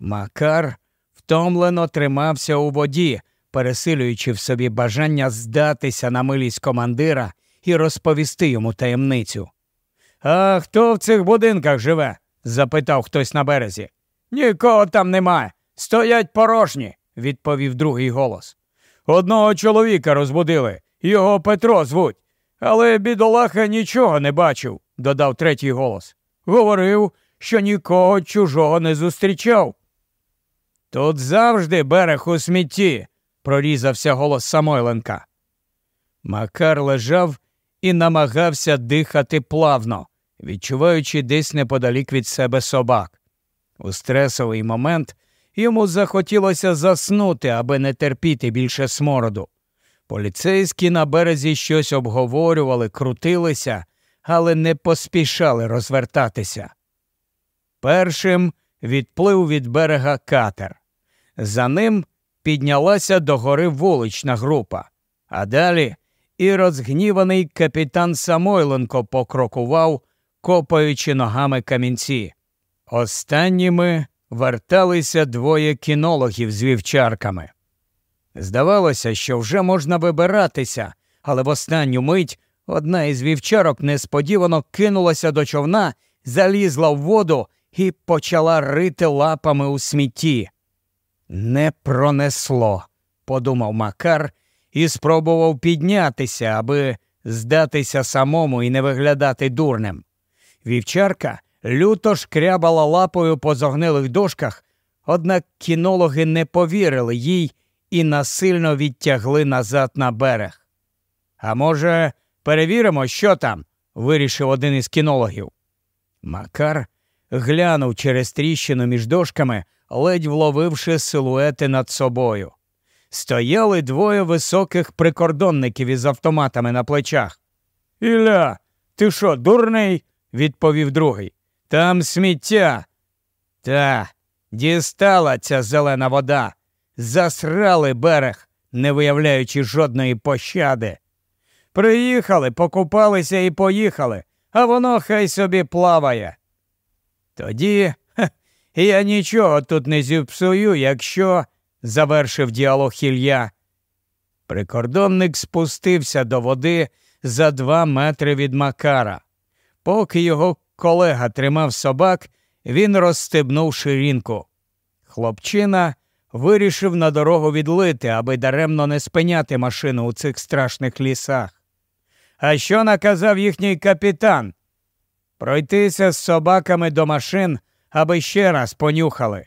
Макар втомлено тримався у воді, пересилюючи в собі бажання здатися на милість командира і розповісти йому таємницю. А хто в цих будинках живе? запитав хтось на березі. Нікого там немає. Стоять порожні, відповів другий голос. Одного чоловіка розбудили, його Петро звуть. Але бідолаха нічого не бачив, додав третій голос. Говорив, що нікого чужого не зустрічав. Тут завжди берег у смітті, прорізався голос Самойленка. Макар лежав і намагався дихати плавно, відчуваючи десь неподалік від себе собак. У стресовий момент йому захотілося заснути, аби не терпіти більше смороду. Поліцейські на березі щось обговорювали, крутилися, але не поспішали розвертатися. Першим відплив від берега катер. За ним піднялася догори вулична група, а далі і розгніваний капітан Самойленко покрокував, копаючи ногами камінці. Останніми верталися двоє кінологів з вівчарками. Здавалося, що вже можна вибиратися, але в останню мить одна із вівчарок несподівано кинулася до човна, залізла в воду і почала рити лапами у смітті. Не пронесло, подумав Макар і спробував піднятися, аби здатися самому і не виглядати дурнем. Вівчарка люто шкрябала лапою по зогнилих дошках, однак кінологи не повірили їй і насильно відтягли назад на берег. А може, перевіримо, що там? вирішив один із кінологів. Макар глянув через тріщину між дошками, ледь вловивши силуети над собою. Стояли двоє високих прикордонників із автоматами на плечах. Ілля, ти що, дурний? відповів другий. Там сміття. Та, дістала ця зелена вода. Засрали берег, не виявляючи жодної пощади. Приїхали, покупалися і поїхали, а воно хай собі плаває. Тоді я нічого тут не зіпсую, якщо, завершив діалог Ілля. Прикордонник спустився до води за два метри від Макара. Поки його колега тримав собак, він розстебнув ширинку. Хлопчина вирішив на дорогу відлити, аби даремно не спиняти машину у цих страшних лісах. А що наказав їхній капітан? Пройтися з собаками до машин, аби ще раз понюхали.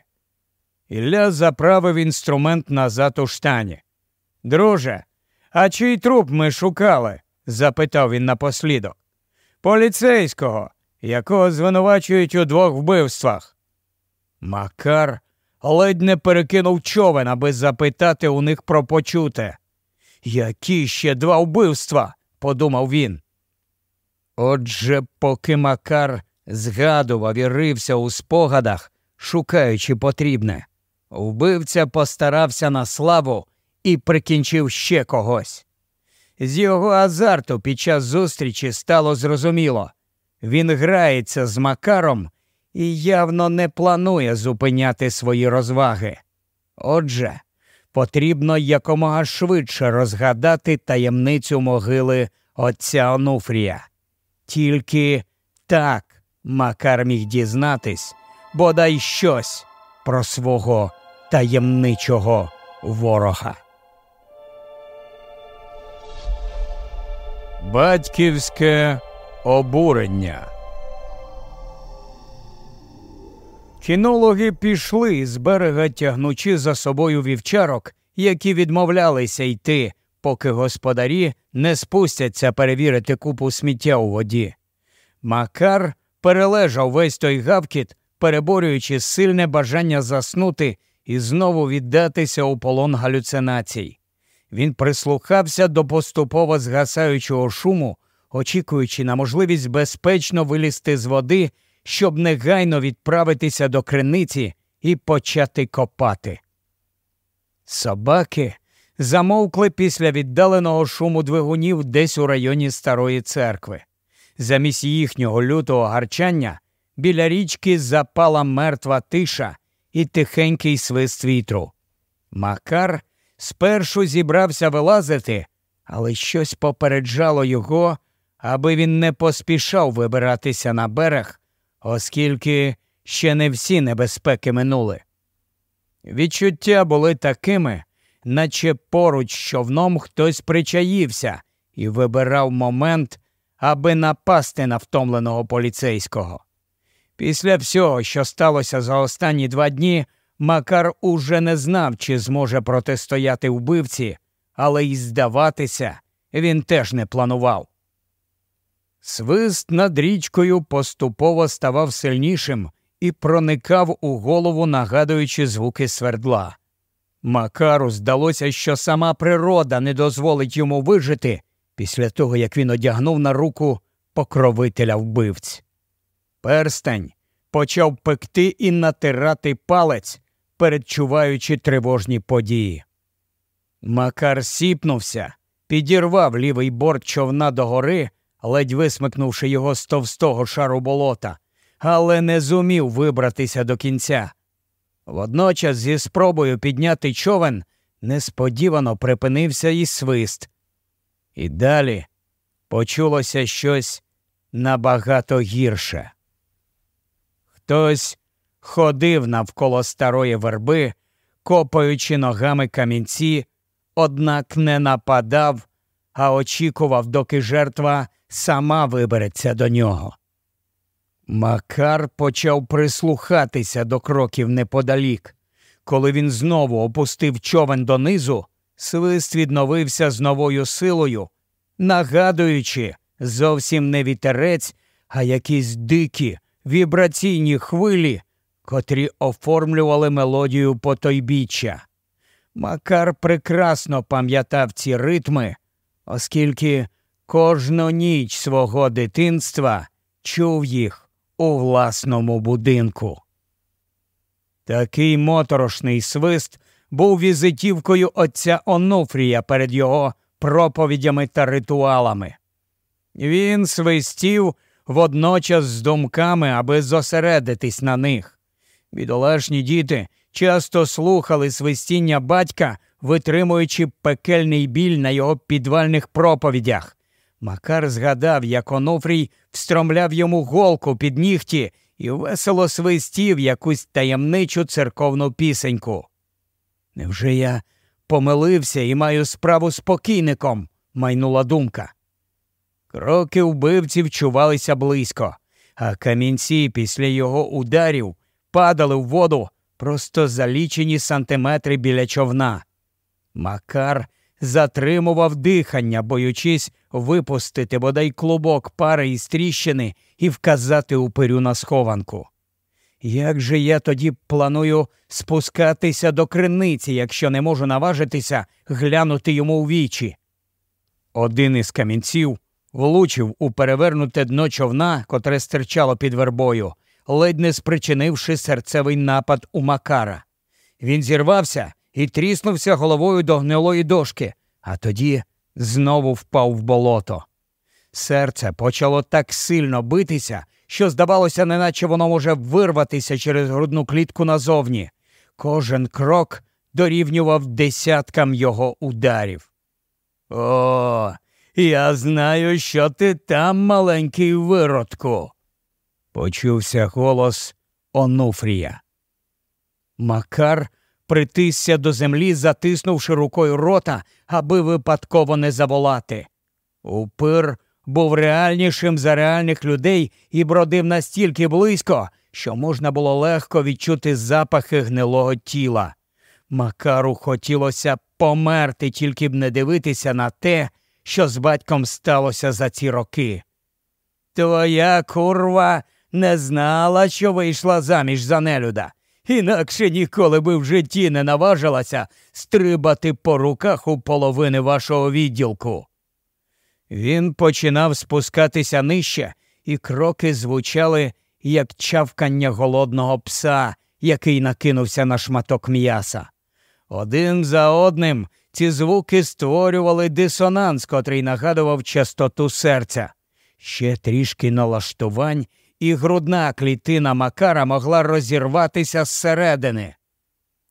Ілля заправив інструмент назад у штані. Друже, а чий труп ми шукали? запитав він напослідок. Поліцейського, якого звинувачують у двох вбивствах. Макар ледь не перекинув човен, аби запитати у них про почуте. Які ще два вбивства? подумав він. Отже, поки Макар згадував і рився у спогадах, шукаючи потрібне, вбивця постарався на славу і прикінчив ще когось. З його азарту під час зустрічі стало зрозуміло він грається з Макаром і явно не планує зупиняти свої розваги. Отже, потрібно якомога швидше розгадати таємницю могили отця Онуфрія. Тільки так Макар міг дізнатись бодай щось про свого таємничого ворога. Батьківське обурення. Кінологи пішли з берега, тягнучи за собою вівчарок, які відмовлялися йти, поки господарі не спустяться перевірити купу сміття у воді. Макар перележав весь той гавкіт, переборюючи сильне бажання заснути і знову віддатися у полон галюцинацій. Він прислухався до поступово згасаючого шуму, очікуючи на можливість безпечно вилізти з води, щоб негайно відправитися до криниці і почати копати. Собаки замовкли після віддаленого шуму двигунів десь у районі старої церкви. Замість їхнього лютого гарчання біля річки запала мертва тиша, і тихенький свист вітру. Макар спершу зібрався вилазити, але щось попереджало його, аби він не поспішав вибиратися на берег, оскільки ще не всі небезпеки минули. Відчуття були такими, наче поруч з човном хтось причаївся і вибирав момент, аби напасти на втомленого поліцейського. Після всього, що сталося за останні два дні, Макар уже не знав, чи зможе протистояти вбивці, але й здаватися він теж не планував. Свист над річкою поступово ставав сильнішим і проникав у голову, нагадуючи звуки свердла. Макару здалося, що сама природа не дозволить йому вижити після того, як він одягнув на руку покровителя вбивць. Перстень почав пекти і натирати палець, передчуваючи тривожні події. Макар сіпнувся, підірвав лівий борт човна догори, ледь висмикнувши його з товстого шару болота, але не зумів вибратися до кінця. Водночас, зі спробою підняти човен, несподівано припинився і свист. І далі почулося щось набагато гірше. Хтось ходив навколо старої верби, копаючи ногами камінці, однак не нападав, а очікував, доки жертва сама вибереться до нього. Макар почав прислухатися до кроків неподалік. Коли він знову опустив човен донизу, свист відновився з новою силою, нагадуючи зовсім не вітерець, а якісь дикі вібраційні хвилі, котрі оформлювали мелодію потойбіччя. Макар прекрасно пам'ятав ці ритми, оскільки кожну ніч свого дитинства чув їх у власному будинку. Такий моторошний свист був візитівкою отця Онуфрія перед його проповідями та ритуалами. Він свистів водночас з думками, аби зосередитись на них. Бідолашні діти часто слухали свистіння батька, витримуючи пекельний біль на його підвальних проповідях. Макар згадав, як Онуфрій встромляв йому голку під нігті і весело свистів якусь таємничу церковну пісеньку. Невже я помилився і маю справу з покійником? майнула думка. Кроки вбивців чувалися близько, а камінці після його ударів падали в воду просто за лічені сантиметри біля човна. Макар затримував дихання, боючись випустити бодай клубок пари із тріщини і вказати упирю на схованку. Як же я тоді планую спускатися до криниці, якщо не можу наважитися глянути йому у вічі? Один із камінців влучив у перевернуте дно човна, котре стирчало під вербою, ледь не спричинивши серцевий напад у Макара. Він зірвався і тріснувся головою до гнилої дошки, а тоді знову впав в болото. Серце почало так сильно битися, що, здавалося, неначе воно може вирватися через грудну клітку назовні. Кожен крок дорівнював десяткам його ударів. О, я знаю, що ти там, маленький виродку. Почувся голос Онуфрія. Макар притисся до землі, затиснувши рукою рота, аби випадково не заволати. Упир був реальнішим за реальних людей і бродив настільки близько, що можна було легко відчути запахи гнилого тіла. Макару хотілося померти, тільки б не дивитися на те, що з батьком сталося за ці роки. Твоя курва не знала, що вийшла заміж за нелюда, інакше ніколи би в житті не наважилася стрибати по руках у половини вашого відділку. Він починав спускатися нижче, і кроки звучали, як чавкання голодного пса, який накинувся на шматок м'яса. Один за одним ці звуки створювали дисонанс, котрий нагадував частоту серця. Ще трішки налаштувань, і грудна клітина Макара могла розірватися зсередини.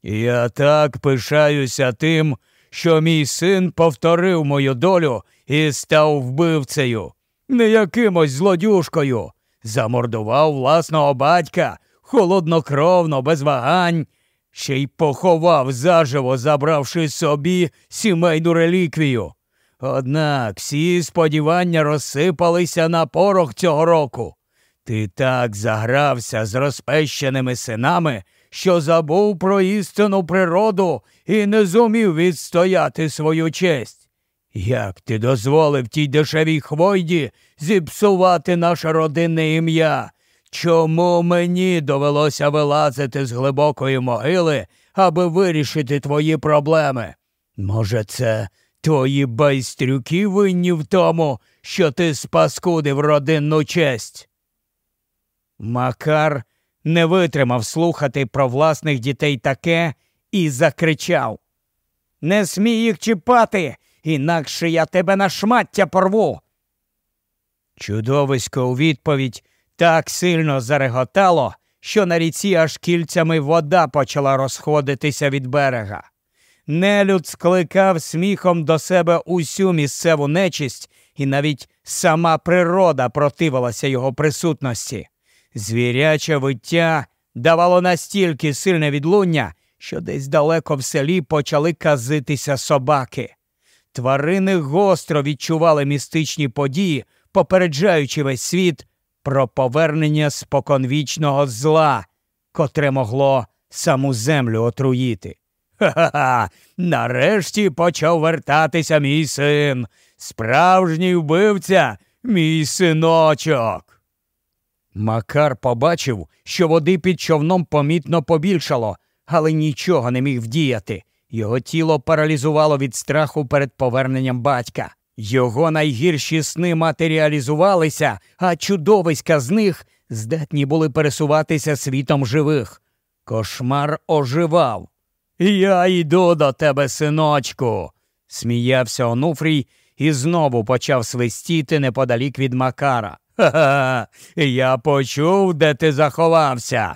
Я так пишаюся тим, що мій син повторив мою долю і став вбивцею, не якимось злодюшкою, замордував власного батька холоднокровно, без вагань, ще й поховав заживо, забравши собі сімейну реліквію. Однак всі сподівання розсипалися на порох цього року. Ти так загрався з розпещеними синами, що забув про істинну природу і не зумів відстояти свою честь. Як ти дозволив тій дешевій хвойді зіпсувати наше родинне ім'я? Чому мені довелося вилазити з глибокої могили, аби вирішити твої проблеми? Може, це твої байстрюки винні в тому, що ти спаскудив родинну честь? Макар не витримав слухати про власних дітей таке і закричав Не смій їх чіпати, інакше я тебе на шмаття порву. Чудовисько у відповідь так сильно зареготало, що на ріці аж кільцями вода почала розходитися від берега. Нелюд скликав сміхом до себе усю місцеву нечисть, і навіть сама природа противилася його присутності. Звіряче виття давало настільки сильне відлуння, що десь далеко в селі почали казитися собаки. Тварини гостро відчували містичні події, попереджаючи весь світ про повернення споконвічного зла, котре могло саму землю отруїти. Ха-ха, нарешті почав вертатися мій син, справжній вбивця, мій синочок. Макар побачив, що води під човном помітно побільшало, але нічого не міг вдіяти. Його тіло паралізувало від страху перед поверненням батька. Його найгірші сни матеріалізувалися, а чудовиська з них здатні були пересуватися світом живих. Кошмар оживав. Я йду до тебе, синочку, сміявся Онуфрій і знову почав свистіти неподалік від Макара. Ха-ха, я почув, де ти заховався.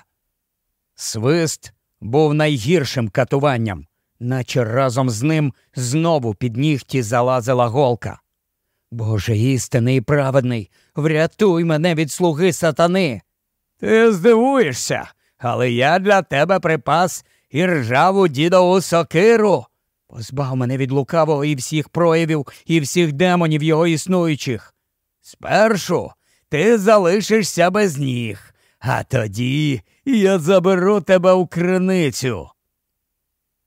Свист був найгіршим катуванням наче разом з ним знову під нігті залазила голка. Боже істинний і праведний, врятуй мене від слуги сатани. Ти здивуєшся, але я для тебе припас і ржаву дідову сокиру. Позбав мене від лукавого і всіх проявів, і всіх демонів його існуючих. Спершу ти залишишся без ніг, а тоді я заберу тебе у криницю.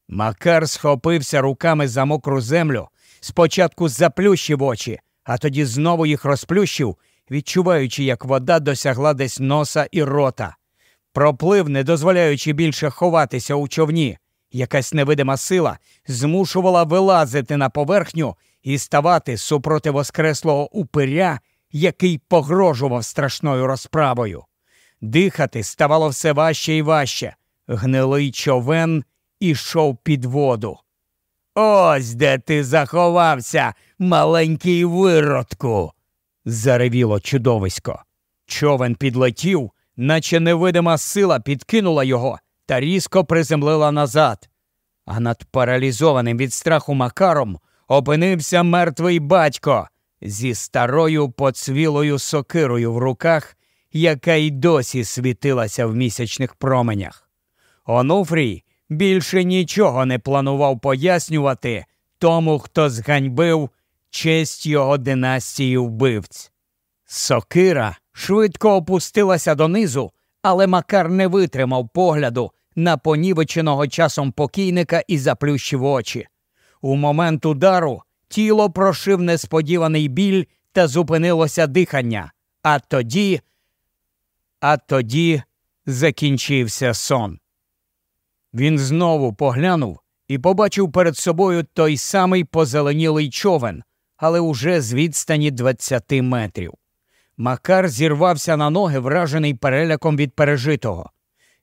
Макар схопився руками за мокру землю, спочатку заплющив очі, а тоді знову їх розплющив, відчуваючи, як вода досягла десь носа і рота. Проплив, не дозволяючи більше ховатися у човні. Якась невидима сила змушувала вилазити на поверхню і ставати супроти воскреслого упиря, який погрожував страшною розправою. Дихати ставало все важче і важче. Гнилий човен ішов під воду. Ось де ти заховався, маленький виродку. заревіло чудовисько. Човен підлетів, наче невидима сила підкинула його та різко приземлила назад. А над паралізованим від страху макаром опинився мертвий батько зі старою поцвілою сокирою в руках, яка й досі світилася в місячних променях. Онуфрій більше нічого не планував пояснювати тому, хто зганьбив честь його династії вбивць. Сокира швидко опустилася донизу, але Макар не витримав погляду на понівеченого часом покійника і заплющив очі. У момент удару тіло прошив несподіваний біль та зупинилося дихання. А тоді, а тоді закінчився сон. Він знову поглянув і побачив перед собою той самий позеленілий човен, але уже з відстані 20 метрів. Макар зірвався на ноги, вражений переляком від пережитого.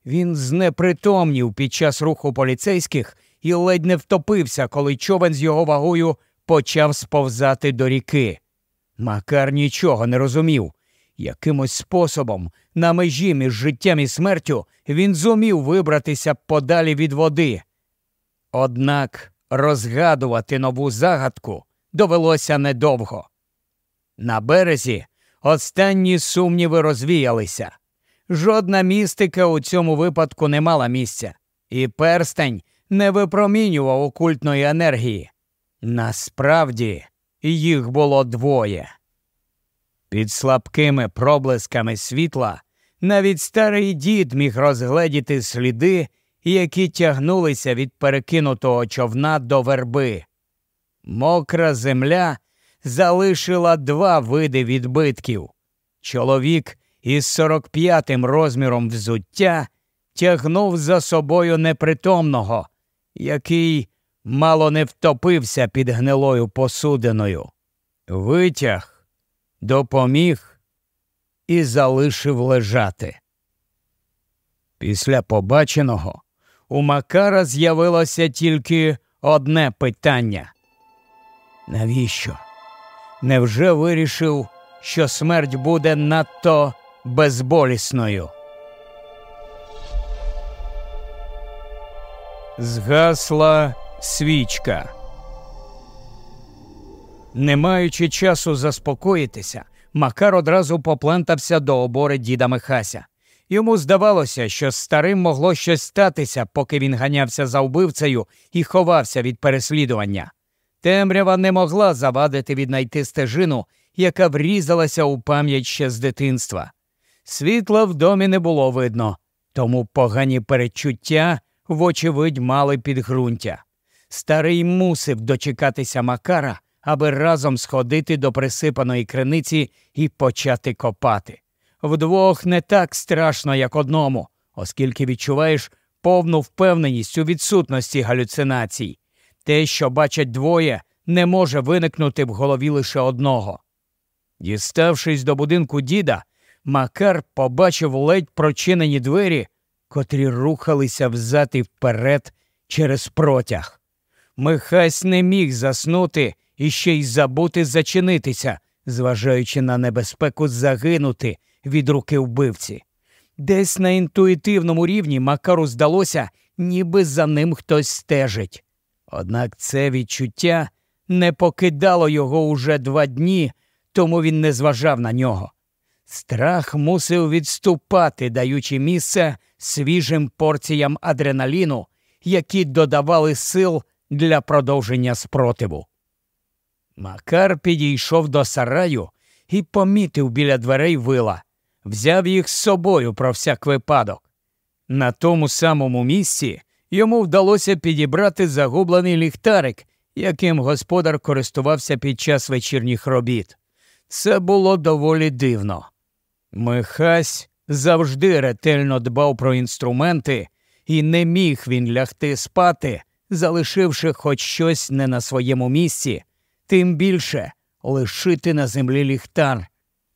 Він знепритомнів під час руху поліцейських і ледь не втопився, коли човен з його вагою почав сповзати до ріки. Макар нічого не розумів. Якимось способом, на межі між життям і смертю, він зумів вибратися подалі від води. Однак розгадувати нову загадку довелося недовго. На березі останні сумніви розвіялися. Жодна містика у цьому випадку не мала місця, і перстень не випромінював окультної енергії. Насправді їх було двоє. Під слабкими проблисками світла навіть старий дід міг розгледіти сліди, які тягнулися від перекинутого човна до верби. Мокра земля залишила два види відбитків. Чоловік із 45-м розміром взуття тягнув за собою непритомного, який мало не втопився під гнилою посудиною. Витяг, допоміг і залишив лежати. Після побаченого у Макара з'явилося тільки одне питання. Навіщо? Невже вирішив, що смерть буде надто безболісною? Згасла свічка. Не маючи часу заспокоїтися, Макар одразу поплентався до обори діда Михася. Йому здавалося, що старим могло щось статися, поки він ганявся за вбивцею і ховався від переслідування. Темрява не могла завадити віднайти стежину, яка врізалася у пам'ять ще з дитинства. Світла в домі не було видно, тому погані перечуття, вочевидь, мали підґрунтя. Старий мусив дочекатися Макара, аби разом сходити до присипаної криниці і почати копати. Вдвох не так страшно, як одному, оскільки відчуваєш повну впевненість у відсутності галюцинацій. Те, що бачать двоє, не може виникнути в голові лише одного. Діставшись до будинку діда, Макар побачив ледь прочинені двері, котрі рухалися взад і вперед через протяг. Михась не міг заснути і ще й забути зачинитися, зважаючи на небезпеку загинути від руки вбивці. Десь на інтуїтивному рівні Макару здалося, ніби за ним хтось стежить. Однак це відчуття не покидало його уже два дні, тому він не зважав на нього. Страх мусив відступати, даючи місце свіжим порціям адреналіну, які додавали сил для продовження спротиву. Макар підійшов до сараю і помітив біля дверей вила, взяв їх з собою про всяк випадок. На тому самому місці йому вдалося підібрати загублений ліхтарик, яким господар користувався під час вечірніх робіт. Це було доволі дивно. Михась завжди ретельно дбав про інструменти, і не міг він лягти спати, залишивши хоч щось не на своєму місці, тим більше лишити на землі ліхтар.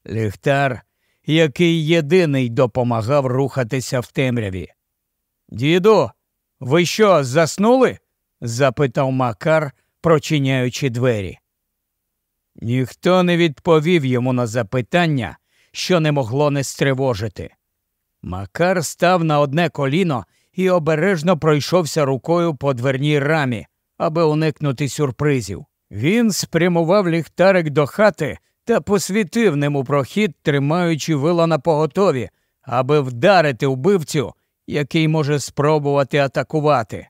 Ліхтар, який єдиний допомагав рухатися в темряві. Діду, ви що, заснули? запитав Макар, прочиняючи двері. Ніхто не відповів йому на запитання, що не могло не стривожити. Макар став на одне коліно і обережно пройшовся рукою по дверній рамі, аби уникнути сюрпризів. Він спрямував ліхтарик до хати та посвітив нему прохід, тримаючи вила на поготові, аби вдарити вбивцю, який може спробувати атакувати.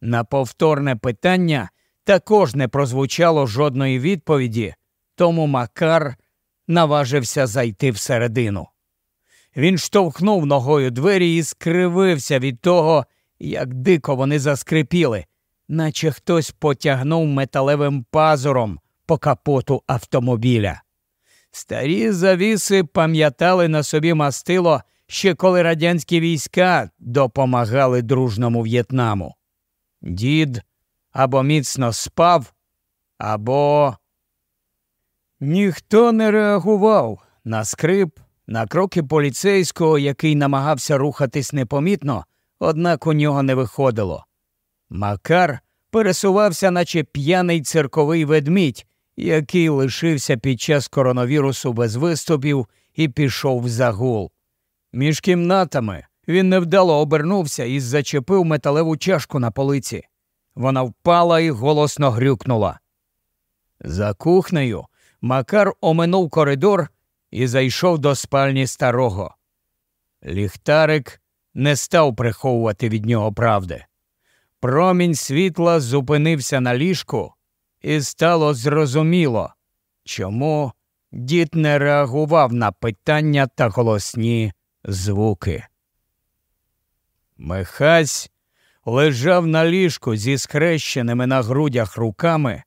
На повторне питання також не прозвучало жодної відповіді, тому Макар наважився зайти всередину. Він штовхнув ногою двері і скривився від того, як дико вони заскрипіли, наче хтось потягнув металевим пазуром по капоту автомобіля. Старі завіси пам'ятали на собі мастило ще коли радянські війська допомагали дружному В'єтнаму. Дід або міцно спав, або ніхто не реагував на скрип, на кроки поліцейського, який намагався рухатись непомітно, однак у нього не виходило. Макар пересувався, наче п'яний цирковий ведмідь, який лишився під час коронавірусу без виступів і пішов в загул. Між кімнатами він невдало обернувся і зачепив металеву чашку на полиці. Вона впала і голосно грюкнула. За кухнею Макар оминув коридор і зайшов до спальні старого. Ліхтарик не став приховувати від нього правди. Промінь світла зупинився на ліжку, і стало зрозуміло, чому дід не реагував на питання та голосні звуки. Михась лежав на ліжку зі схрещеними на грудях руками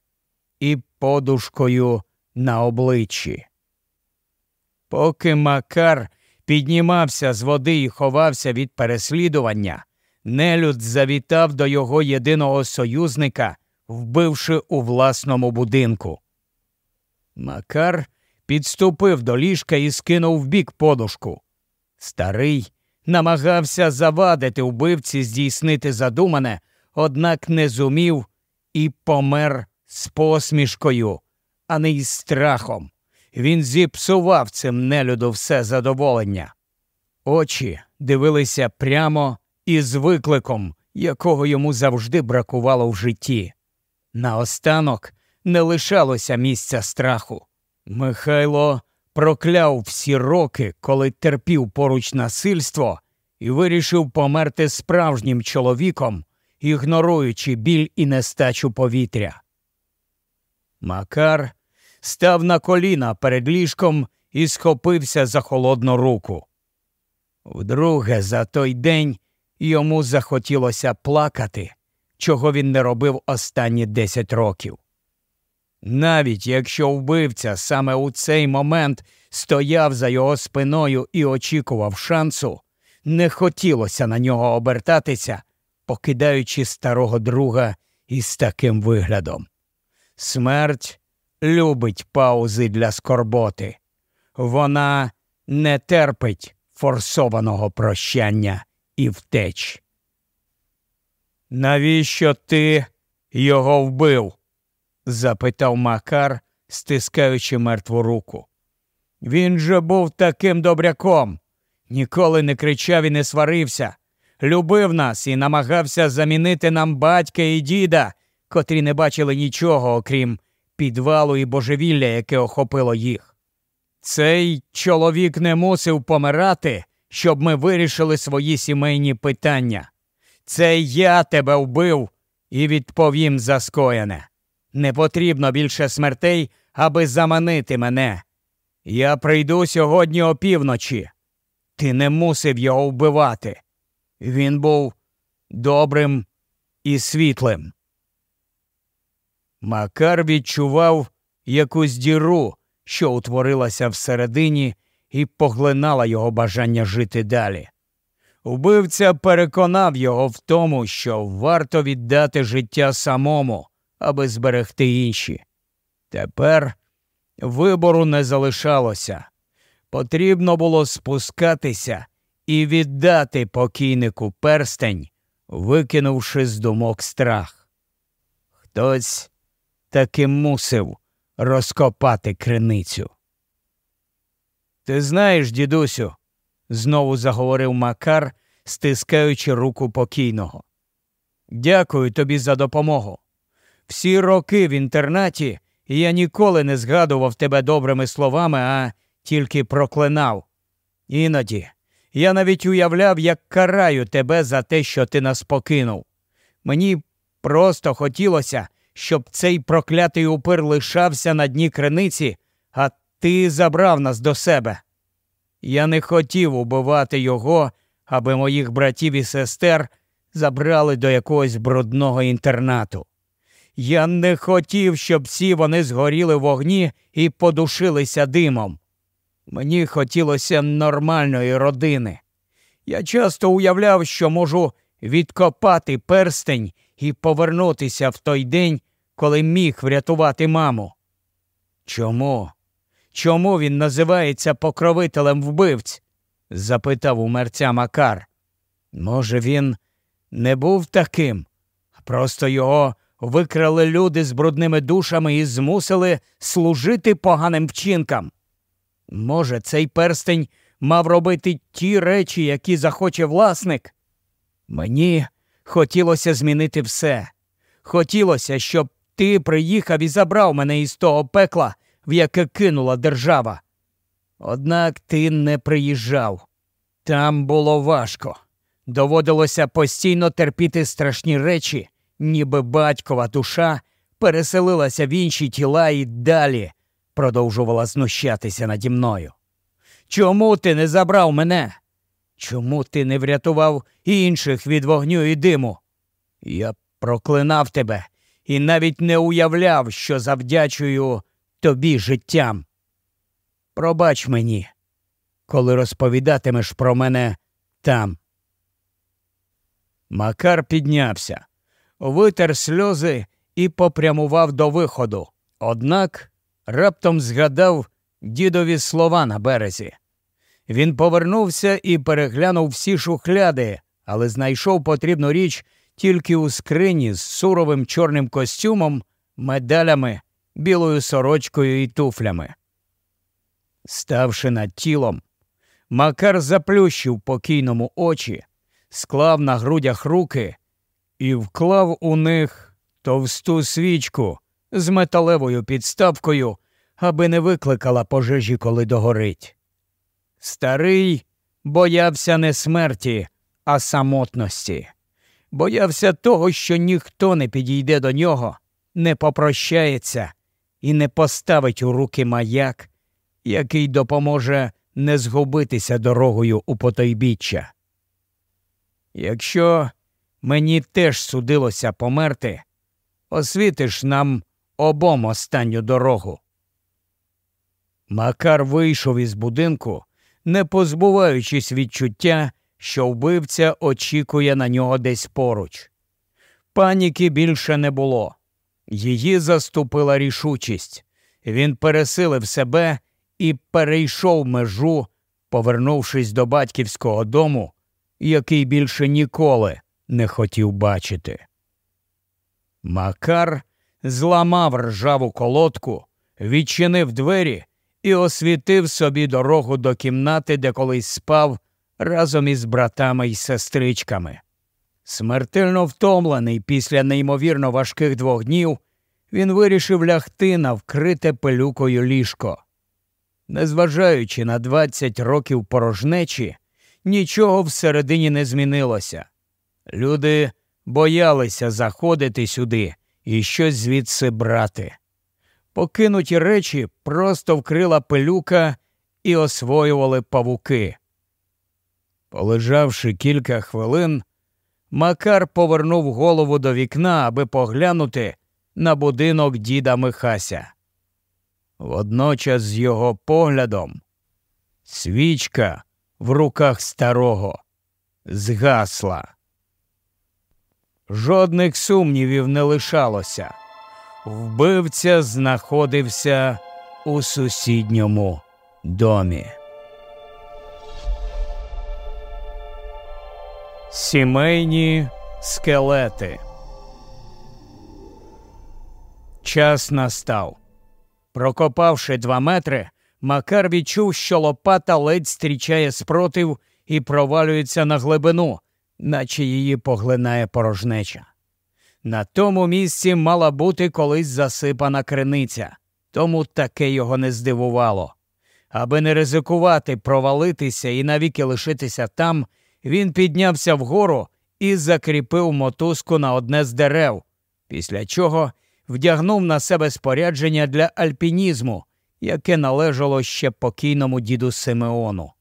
і подушкою на обличчі. Поки Макар піднімався з води і ховався від переслідування, нелюд завітав до його єдиного союзника, вбивши у власному будинку. Макар підступив до ліжка і скинув вбік подушку. Старий намагався завадити вбивці здійснити задумане, однак не зумів і помер з посмішкою, а не із страхом. Він зіпсував цим нелюду все задоволення. Очі дивилися прямо і з викликом, якого йому завжди бракувало в житті. Наостанок не лишалося місця страху. Михайло прокляв всі роки, коли терпів поруч насильство, і вирішив померти справжнім чоловіком, ігноруючи біль і нестачу повітря. Макар став на коліна перед ліжком і схопився за холодну руку. Вдруге, за той день йому захотілося плакати, чого він не робив останні десять років. Навіть якщо вбивця саме у цей момент стояв за його спиною і очікував шансу, не хотілося на нього обертатися, покидаючи старого друга із таким виглядом. Смерть любить паузи для скорботи. Вона не терпить форсованого прощання і втеч. Навіщо ти його вбив? запитав Макар, стискаючи мертву руку. Він же був таким добряком, ніколи не кричав і не сварився, любив нас і намагався замінити нам батька і діда, котрі не бачили нічого, окрім підвалу і божевілля, яке охопило їх. Цей чоловік не мусив помирати, щоб ми вирішили свої сімейні питання. Це я тебе вбив і відповім за скоєне. Не потрібно більше смертей, аби заманити мене. Я прийду сьогодні опівночі. Ти не мусив його вбивати. Він був добрим і світлим. Макар відчував якусь діру, що утворилася всередині, і поглинала його бажання жити далі. Убивця переконав його в тому, що варто віддати життя самому, аби зберегти інші. Тепер вибору не залишалося. Потрібно було спускатися і віддати покійнику перстень, викинувши з думок страх. Хтось таки мусив розкопати криницю. Ти знаєш, дідусю, знову заговорив Макар, стискаючи руку покійного. Дякую тобі за допомогу. Всі роки в інтернаті я ніколи не згадував тебе добрими словами, а тільки проклинав. Іноді я навіть уявляв, як караю тебе за те, що ти нас покинув. Мені просто хотілося, щоб цей проклятий упир лишався на дні криниці, а ти забрав нас до себе. Я не хотів убивати його, аби моїх братів і сестер забрали до якогось брудного інтернату. Я не хотів, щоб всі вони згоріли в вогні і подушилися димом. Мені хотілося нормальної родини. Я часто уявляв, що можу відкопати перстень і повернутися в той день, коли міг врятувати маму. Чому? Чому він називається покровителем вбивць? запитав у мерця Макар. Може, він не був таким, просто його викрали люди з брудними душами і змусили служити поганим вчинкам. Може, цей перстень мав робити ті речі, які захоче власник? Мені хотілося змінити все. Хотілося, щоб ти приїхав і забрав мене із того пекла, в яке кинула держава. Однак ти не приїжджав. Там було важко. Доводилося постійно терпіти страшні речі, ніби батькова душа переселилася в інші тіла і далі продовжувала знущатися наді мною. Чому ти не забрав мене? Чому ти не врятував інших від вогню і диму? Я проклинав тебе і навіть не уявляв, що завдячую тобі життям. Пробач мені, коли розповідатимеш про мене там. Макар піднявся, витер сльози і попрямував до виходу. Однак раптом згадав дідові слова на березі. Він повернувся і переглянув всі шухляди, але знайшов потрібну річ тільки у скрині з суровим чорним костюмом, медалями, білою сорочкою і туфлями. Ставши над тілом, Макар заплющив покійному очі, склав на грудях руки і вклав у них товсту свічку з металевою підставкою, аби не викликала пожежі, коли догорить. Старий боявся не смерті, а самотності, боявся того, що ніхто не підійде до нього, не попрощається і не поставить у руки маяк, який допоможе не згубитися дорогою у потойбіччя. Якщо мені теж судилося померти, освітиш нам обом останню дорогу. Макар вийшов із будинку, не позбуваючись відчуття, що вбивця очікує на нього десь поруч. Паніки більше не було. Її заступила рішучість. Він пересилив себе і перейшов межу, повернувшись до батьківського дому, який більше ніколи не хотів бачити. Макар зламав ржаву колодку, відчинив двері і освітив собі дорогу до кімнати, де колись спав разом із братами й сестричками. Смертельно втомлений після неймовірно важких двох днів, він вирішив лягти на вкрите пилюкою ліжко. Незважаючи на 20 років порожнечі, нічого всередині не змінилося. Люди боялися заходити сюди і щось звідси брати. Покинуті речі просто вкрила пилюка і освоювали павуки. Полежавши кілька хвилин, Макар повернув голову до вікна, аби поглянути на будинок діда Михася. Водночас з його поглядом свічка в руках старого згасла. Жодних сумнівів не лишалося. Вбивця знаходився у сусідньому домі. Сімейні скелети. Час настав. Прокопавши два метри, Макар відчув, що лопата ледь стрічає спротив і провалюється на глибину, наче її поглинає порожнеча. На тому місці мала бути колись засипана криниця, тому таке його не здивувало. Аби не ризикувати, провалитися і навіки лишитися там, він піднявся вгору і закріпив мотузку на одне з дерев, після чого вдягнув на себе спорядження для альпінізму, яке належало ще покійному діду Симеону.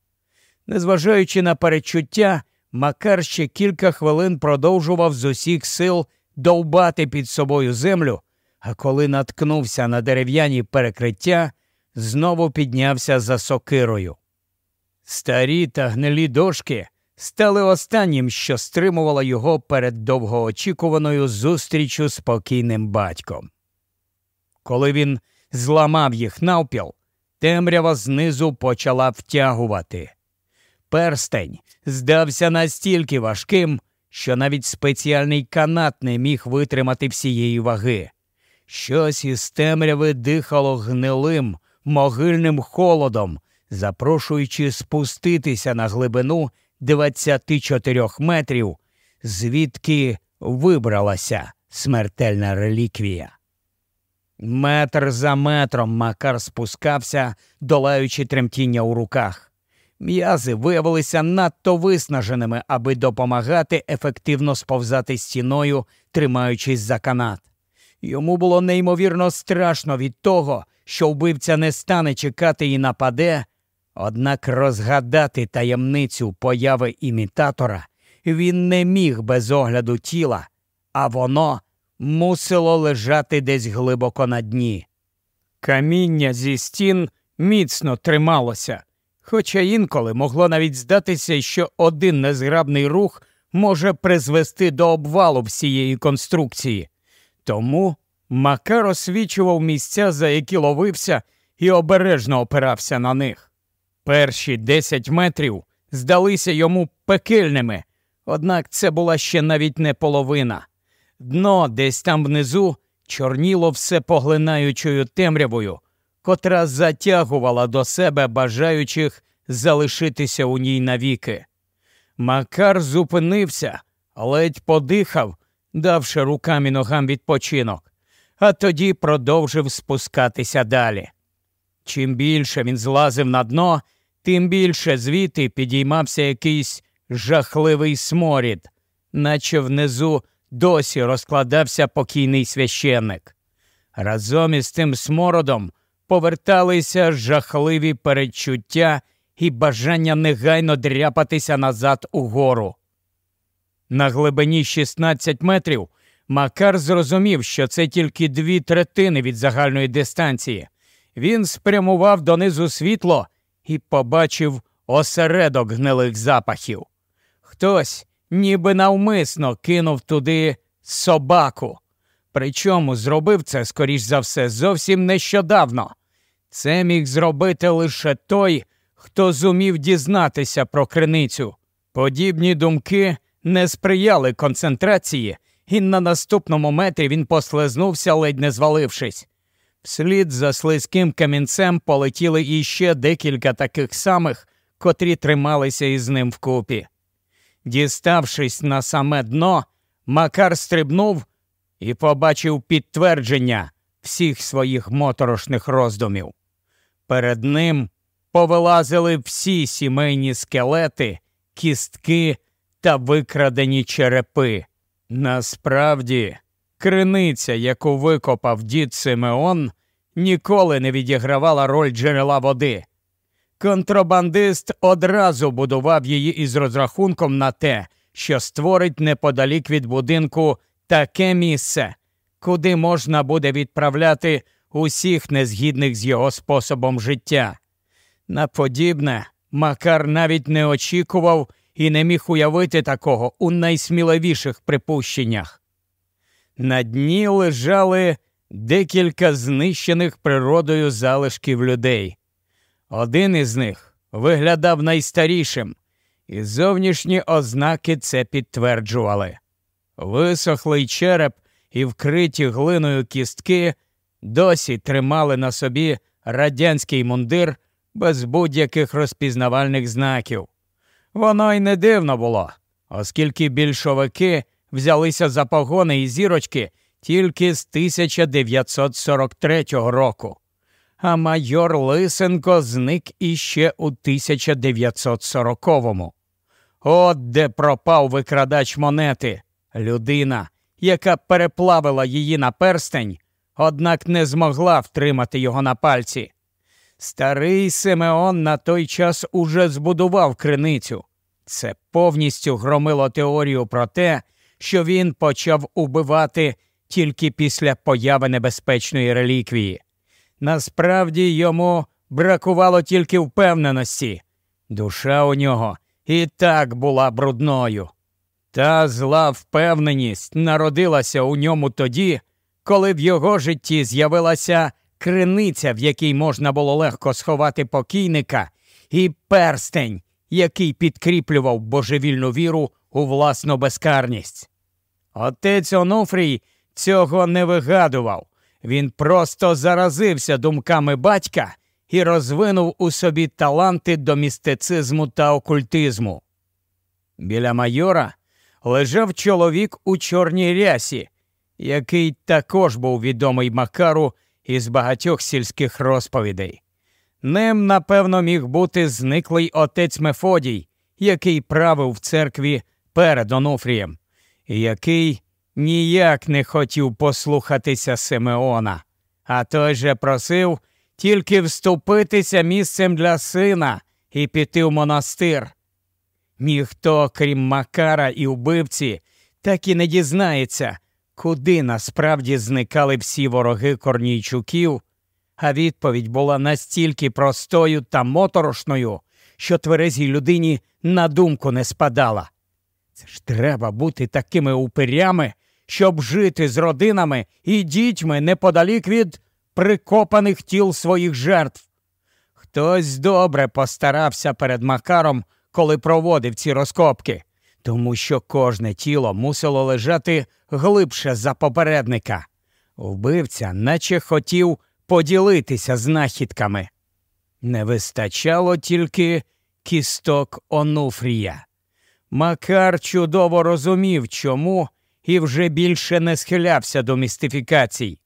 Незважаючи на перечуття, Макар ще кілька хвилин продовжував з усіх сил довбати під собою землю, а коли наткнувся на дерев'яні перекриття, знову піднявся за сокирою. Старі та гнилі дошки стали останнім, що стримувало його перед довгоочікуваною зустрічю з покійним батьком. Коли він зламав їх навпіл, темрява знизу почала втягувати. Перстень здався настільки важким, що навіть спеціальний канат не міг витримати всієї ваги. Щось із темряви дихало гнилим, могильним холодом, запрошуючи спуститися на глибину 24 метрів, звідки вибралася смертельна реліквія. Метр за метром Макар спускався, долаючи тремтіння у руках. М'язи виявилися надто виснаженими, аби допомагати ефективно сповзати стіною, тримаючись за канат. Йому було неймовірно страшно від того, що вбивця не стане чекати і нападе, однак розгадати таємницю появи імітатора він не міг без огляду тіла, а воно мусило лежати десь глибоко на дні. Каміння зі стін міцно трималося, хоча інколи могло навіть здатися, що один незграбний рух може призвести до обвалу всієї конструкції. Тому Макар освічував місця, за які ловився, і обережно опирався на них. Перші десять метрів здалися йому пекельними, однак це була ще навіть не половина. Дно десь там внизу чорніло все поглинаючою темрявою, котра затягувала до себе бажаючих залишитися у ній навіки. Макар зупинився, ледь подихав, давши рукам і ногам відпочинок, а тоді продовжив спускатися далі. Чим більше він злазив на дно, тим більше звідти підіймався якийсь жахливий сморід, наче внизу досі розкладався покійний священник. Разом із тим смородом поверталися жахливі передчуття і бажання негайно дряпатися назад угору. На глибині 16 метрів Макар зрозумів, що це тільки дві третини від загальної дистанції. Він спрямував донизу світло і побачив осередок гнилих запахів. Хтось ніби навмисно кинув туди собаку. Причому зробив це, скоріш за все, зовсім нещодавно. Це міг зробити лише той, хто зумів дізнатися про криницю. Подібні думки не сприяли концентрації, і на наступному метрі він послизнувся, ледь не звалившись. Вслід за слизьким камінцем полетіли іще декілька таких самих, котрі трималися із ним вкупі. Діставшись на саме дно, Макар стрибнув і побачив підтвердження всіх своїх моторошних роздумів. Перед ним повилазили всі сімейні скелети, кістки та викрадені черепи. Насправді, криниця, яку викопав дід Симеон, ніколи не відігравала роль джерела води. Контрабандист одразу будував її із розрахунком на те, що створить неподалік від будинку таке місце, куди можна буде відправляти усіх незгідних з його способом життя. На подібне Макар навіть не очікував і не міг уявити такого у найсміливіших припущеннях. На дні лежали декілька знищених природою залишків людей. Один із них виглядав найстарішим, і зовнішні ознаки це підтверджували. Висохлий череп і вкриті глиною кістки досі тримали на собі радянський мундир без будь-яких розпізнавальних знаків. Воно й не дивно було, оскільки більшовики взялися за погони і зірочки тільки з 1943 року а майор Лисенко зник іще у 1940-му. От де пропав викрадач монети, людина, яка переплавила її на перстень, однак не змогла втримати його на пальці. Старий Симеон на той час уже збудував криницю. Це повністю громило теорію про те, що він почав убивати тільки після появи небезпечної реліквії. Насправді йому бракувало тільки впевненості. Душа у нього і так була брудною. Та зла впевненість народилася у ньому тоді, коли в його житті з'явилася криниця, в якій можна було легко сховати покійника, і перстень, який підкріплював божевільну віру у власну безкарність. Отець Онуфрій цього не вигадував. Він просто заразився думками батька і розвинув у собі таланти до містицизму та окультизму. Біля майора лежав чоловік у чорній рясі, який також був відомий Макару із багатьох сільських розповідей. Ним, напевно, міг бути зниклий отець Мефодій, який правив в церкві перед Онуфрієм, який ніяк не хотів послухатися Симеона, а той же просив тільки вступитися місцем для сина і піти в монастир. Ніхто, крім Макара і вбивці, так і не дізнається, куди насправді зникали всі вороги корнійчуків, а відповідь була настільки простою та моторошною, що тверезій людині на думку не спадала. Це ж треба бути такими упирями, щоб жити з родинами і дітьми неподалік від прикопаних тіл своїх жертв. Хтось добре постарався перед Макаром, коли проводив ці розкопки, тому що кожне тіло мусило лежати глибше за попередника. Вбивця, наче хотів поділитися знахідками. Не вистачало тільки кісток Онуфрія. Макар чудово розумів, чому і вже більше не схилявся до містифікацій.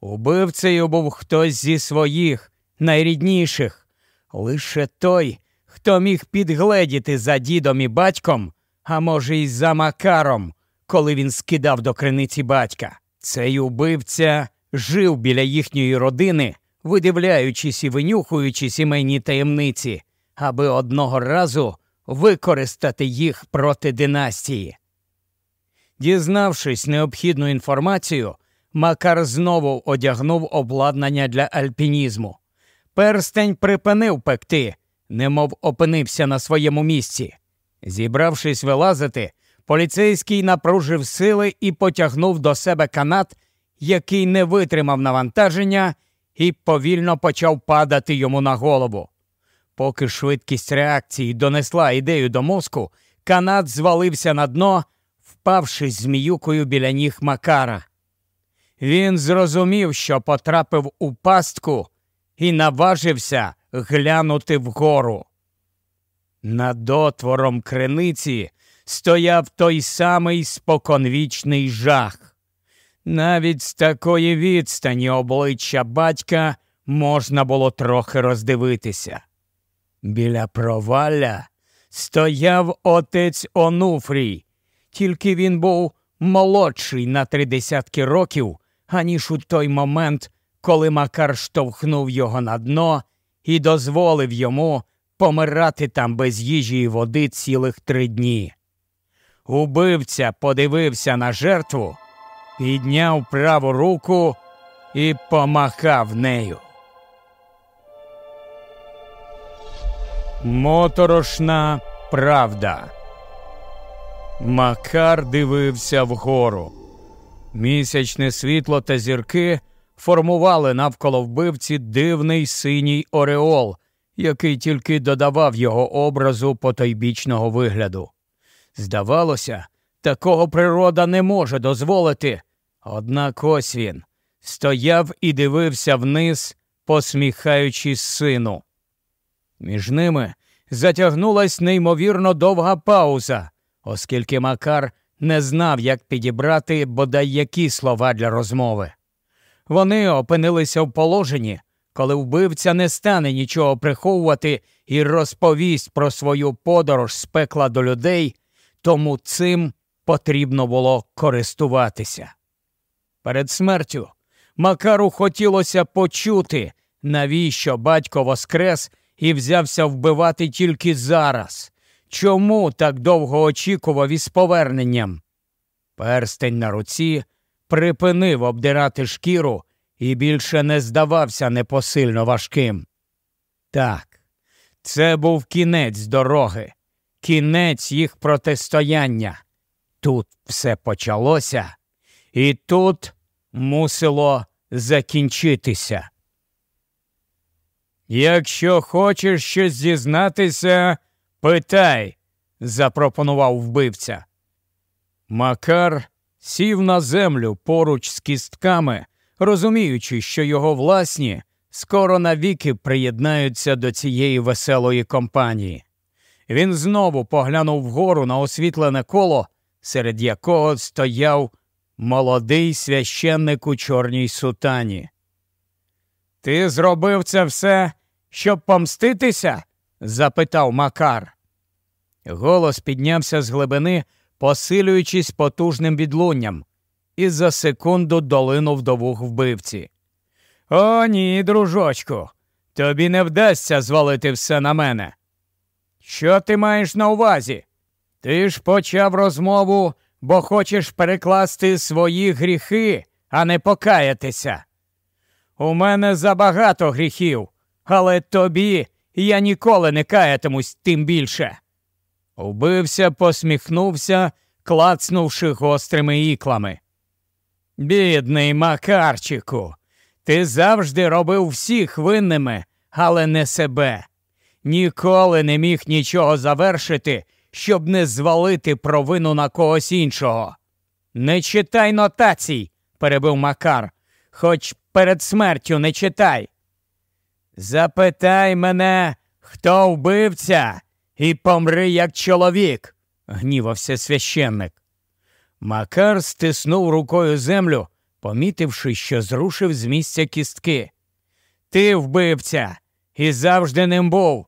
Убивцею був хтось зі своїх, найрідніших, лише той, хто міг підгледіти за дідом і батьком, а може, й за Макаром, коли він скидав до криниці батька. Цей убивця жив біля їхньої родини, видивляючись і винюхуючи сімейні таємниці, аби одного разу використати їх проти династії. Дізнавшись необхідну інформацію, Макар знову одягнув обладнання для альпінізму. Перстень припинив пекти, немов опинився на своєму місці. Зібравшись вилазити, поліцейський напружив сили і потягнув до себе канат, який не витримав навантаження і повільно почав падати йому на голову. Поки швидкість реакції донесла ідею до мозку, канат звалився на дно, впавши зміюкою біля ніг Макара. Він зрозумів, що потрапив у пастку і наважився глянути вгору. Над отвором криниці стояв той самий споконвічний жах. Навіть з такої відстані обличчя батька можна було трохи роздивитися. Біля провалля стояв отець Онуфрій, тільки він був молодший на три десятки років, аніж у той момент, коли Макар штовхнув його на дно і дозволив йому помирати там без їжі і води цілих три дні. Убивця подивився на жертву, підняв праву руку і помахав нею. Моторошна правда. Макар дивився вгору. Місячне світло та зірки формували навколо вбивці дивний синій ореол, який тільки додавав його образу потойбічного вигляду. Здавалося, такого природа не може дозволити, однак ось він стояв і дивився вниз, посміхаючись сину. Між ними затягнулась неймовірно довга пауза, оскільки Макар не знав, як підібрати бодай які слова для розмови. Вони опинилися в положенні, коли вбивця не стане нічого приховувати і розповість про свою подорож з пекла до людей, тому цим потрібно було користуватися. Перед смертю Макару хотілося почути, навіщо батько воскрес і взявся вбивати тільки зараз. Чому так довго очікував із поверненням? Перстень на руці припинив обдирати шкіру і більше не здавався непосильно важким. Так, це був кінець дороги, кінець їх протистояння. Тут все почалося, і тут мусило закінчитися. Якщо хочеш щось зізнатися, питай, запропонував вбивця. Макар сів на землю поруч з кістками, розуміючи, що його власні скоро навіки приєднаються до цієї веселої компанії. Він знову поглянув вгору на освітлене коло, серед якого стояв молодий священник у чорній сутані. Ти зробив це все, щоб помститися? запитав Макар. Голос піднявся з глибини, посилюючись потужним відлунням, і за секунду долинув до вух вбивці. О, ні, дружочку, тобі не вдасться звалити все на мене. Що ти маєш на увазі? Ти ж почав розмову, бо хочеш перекласти свої гріхи, а не покаятися. У мене забагато гріхів, але тобі я ніколи не каятимусь тим більше. Убився, посміхнувся, клацнувши гострими іклами. Бідний Макарчику, ти завжди робив всіх винними, але не себе. Ніколи не міг нічого завершити, щоб не звалити провину на когось іншого. Не читай нотацій, перебив Макар, хоч перед смертю не читай. Запитай мене, хто вбивця, і помри як чоловік, гнівався священник. Макар стиснув рукою землю, помітивши, що зрушив з місця кістки. Ти вбивця і завжди ним був.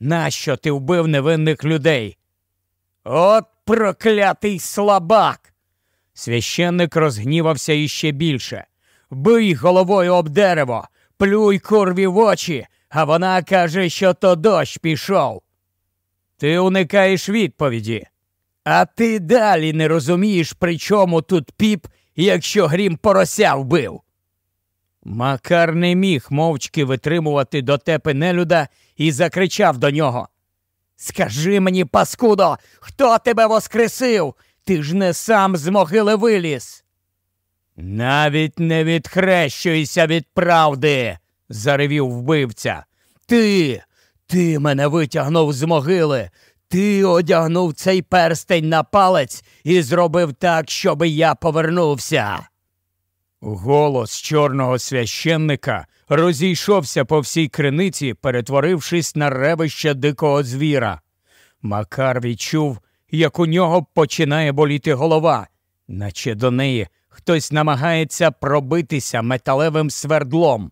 Нащо ти вбив невинних людей? От проклятий слабак. Священник розгнівався іще більше. Бий головою об дерево, плюй курві в очі, а вона каже, що то дощ пішов. Ти уникаєш відповіді. А ти далі не розумієш, при чому тут піп, якщо грім порося вбив. Макар не міг мовчки витримувати дотепи нелюда і закричав до нього. Скажи мені, паскудо, хто тебе воскресив? Ти ж не сам з могили виліз. Навіть не відхрещуйся від правди, заревів вбивця. Ти, ти мене витягнув з могили. Ти одягнув цей перстень на палець і зробив так, щоб я повернувся. Голос чорного священника розійшовся по всій криниці, перетворившись на ревище дикого звіра. Макар відчув, як у нього починає боліти голова, наче до неї хтось намагається пробитися металевим свердлом.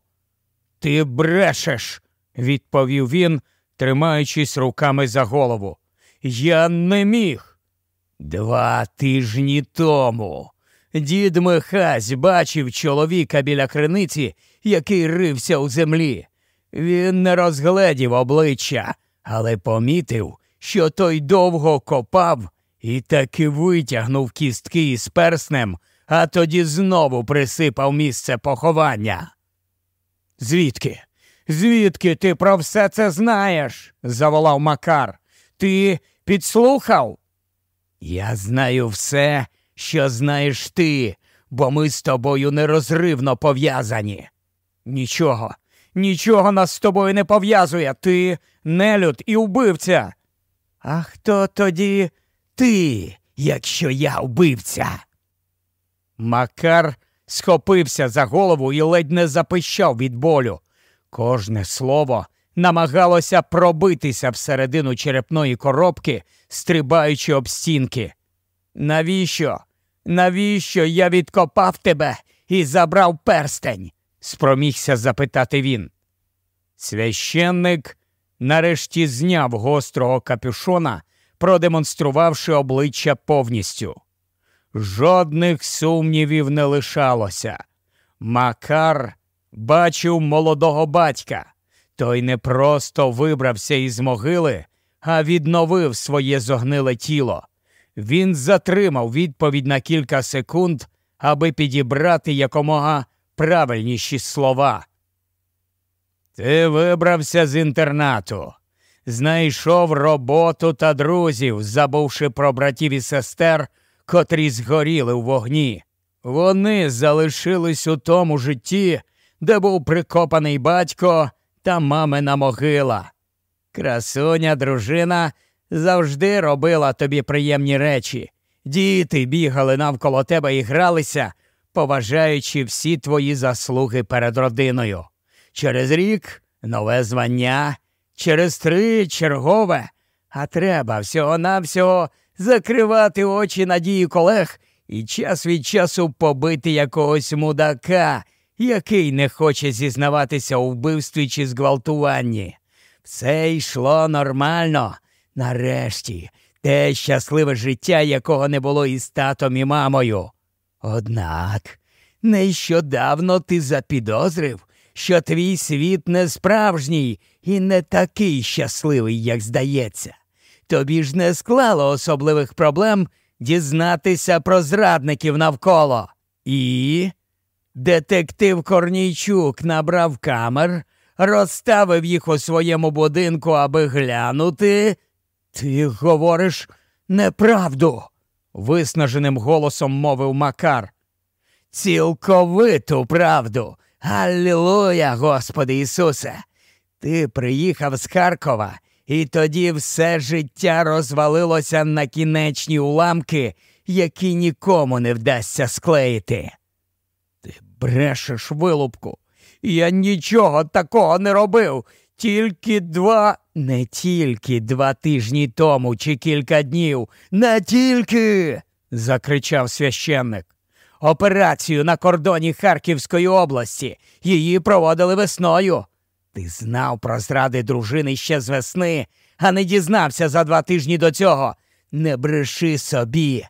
Ти брешеш, відповів він, тримаючись руками за голову. Я не міг. Два тижні тому. Дід Михась бачив чоловіка біля криниці, який рився у землі. Він не розгледів обличчя, але помітив, що той довго копав і таки витягнув кістки із перснем, а тоді знову присипав місце поховання. Звідки? Звідки ти про все це знаєш? заволав Макар. Ти підслухав? Я знаю все, що знаєш ти, бо ми з тобою нерозривно пов'язані. Нічого, нічого нас з тобою не пов'язує. Ти нелюд і вбивця. А хто тоді ти, якщо я вбивця? Макар схопився за голову і ледь не запищав від болю. Кожне слово намагалося пробитися всередину черепної коробки, стрибаючи об стінки. Навіщо? Навіщо я відкопав тебе і забрав перстень? спромігся запитати він. Священник нарешті зняв гострого капюшона, продемонструвавши обличчя повністю. Жодних сумнівів не лишалося. Макар бачив молодого батька. Той не просто вибрався із могили, а відновив своє зогниле тіло. Він затримав відповідь на кілька секунд, аби підібрати якомога правильніші слова. Ти вибрався з інтернату, знайшов роботу та друзів, забувши про братів і сестер, котрі згоріли у вогні. Вони залишились у тому житті, де був прикопаний батько та мамина могила. Красуня дружина завжди робила тобі приємні речі. Діти бігали навколо тебе і гралися, поважаючи всі твої заслуги перед родиною. Через рік нове звання, через три чергове. А треба всього-навсього закривати очі надії колег і час від часу побити якогось мудака, який не хоче зізнаватися у вбивстві чи зґвалтуванні. Все йшло нормально. Нарешті те щасливе життя, якого не було із татом і мамою. Однак нещодавно ти запідозрив, що твій світ не справжній і не такий щасливий, як здається. Тобі ж не склало особливих проблем дізнатися про зрадників навколо. І детектив Корнійчук набрав камер, розставив їх у своєму будинку, аби глянути. Ти говориш неправду, виснаженим голосом мовив Макар. Цілковиту правду. Аллилуйя, Господи Ісусе! Ти приїхав з Харкова, і тоді все життя розвалилося на кінечні уламки, які нікому не вдасться склеїти. Ти брешеш, вилупку. Я нічого такого не робив. Тільки два, не тільки два тижні тому чи кілька днів, не тільки. закричав священник. Операцію на кордоні Харківської області. Її проводили весною. Ти знав про зради дружини ще з весни, а не дізнався за два тижні до цього. Не бреши собі.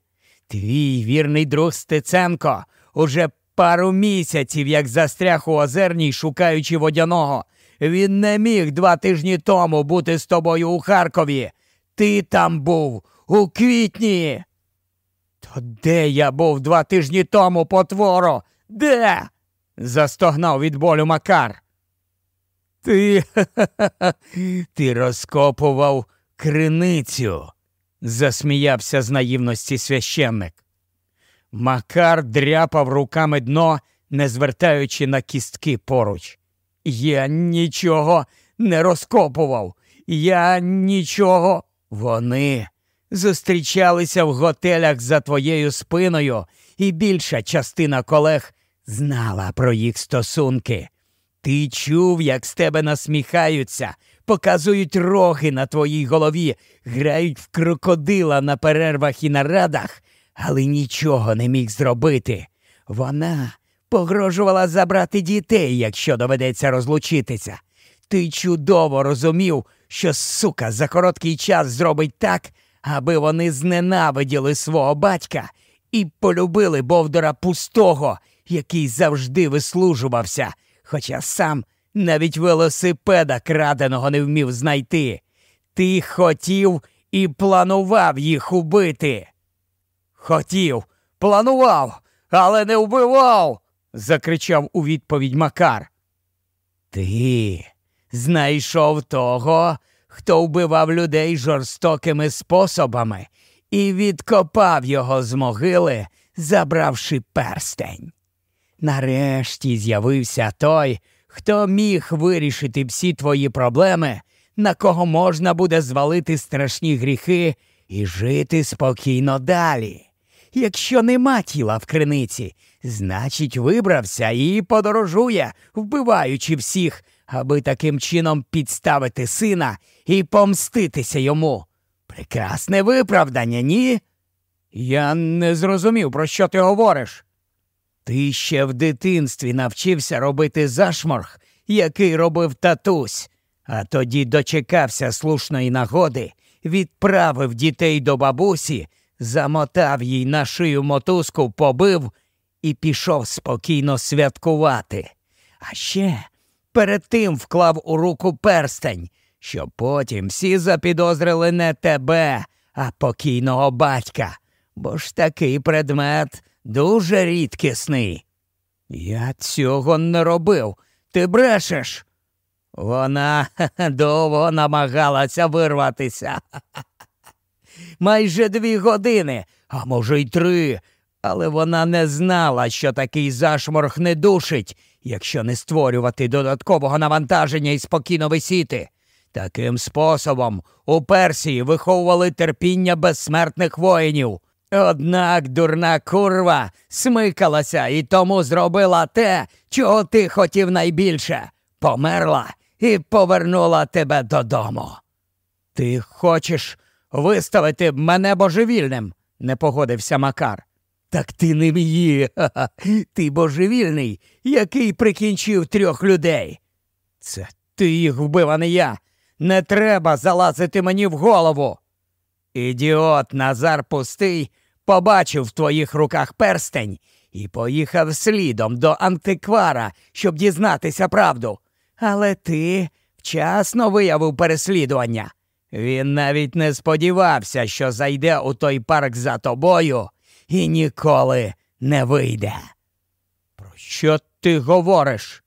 Твій вірний друг Стеценко уже пару місяців, як застряг у озерній, шукаючи водяного. Він не міг два тижні тому бути з тобою у Харкові. Ти там був у квітні. То де я був два тижні тому, потворо? Де? застогнав від болю Макар. Ти ти розкопував криницю, засміявся з наївності священник. Макар дряпав руками дно, не звертаючи на кістки поруч. Я нічого не розкопував. Я нічого. Вони зустрічалися в готелях за твоєю спиною, і більша частина колег знала про їх стосунки. Ти чув, як з тебе насміхаються, показують роги на твоїй голові, грають в крокодила на перервах і нарадах, але нічого не міг зробити. Вона погрожувала забрати дітей, якщо доведеться розлучитися. Ти чудово розумів, що сука за короткий час зробить так, аби вони зненавиділи свого батька і полюбили Бовдора пустого, який завжди вислужувався, хоча сам навіть велосипеда краденого не вмів знайти. Ти хотів і планував їх убити. Хотів, планував, але не вбивав, закричав у відповідь Макар. Ти знайшов того, хто вбивав людей жорстокими способами і відкопав його з могили, забравши перстень. Нарешті з'явився той, хто міг вирішити всі твої проблеми, на кого можна буде звалити страшні гріхи і жити спокійно далі. Якщо нема тіла в криниці, значить, вибрався і подорожує, вбиваючи всіх, аби таким чином підставити сина і помститися йому. Прекрасне виправдання, ні? Я не зрозумів, про що ти говориш. Ти ще в дитинстві навчився робити зашморг, який робив татусь, а тоді дочекався слушної нагоди, відправив дітей до бабусі, замотав їй на шию мотузку, побив і пішов спокійно святкувати. А ще перед тим вклав у руку перстень, щоб потім всі запідозрили не тебе, а покійного батька, бо ж такий предмет дуже рідкісний. Я цього не робив. Ти брешеш. Вона довго намагалася вирватися. Майже дві години, а може, й три. Але вона не знала, що такий зашморг не душить, якщо не створювати додаткового навантаження і спокійно висіти. Таким способом у Персії виховували терпіння безсмертних воїнів. Однак дурна курва смикалася і тому зробила те, чого ти хотів найбільше померла і повернула тебе додому. Ти хочеш виставити мене божевільним, не погодився Макар. Так ти не мій, ти божевільний, який прикінчив трьох людей. Це ти їх вбив, а не я. Не треба залазити мені в голову. Ідіот Назар Пустий побачив в твоїх руках перстень і поїхав слідом до антиквара, щоб дізнатися правду. Але ти вчасно виявив переслідування. Він навіть не сподівався, що зайде у той парк за тобою і ніколи не вийде. Про що ти говориш?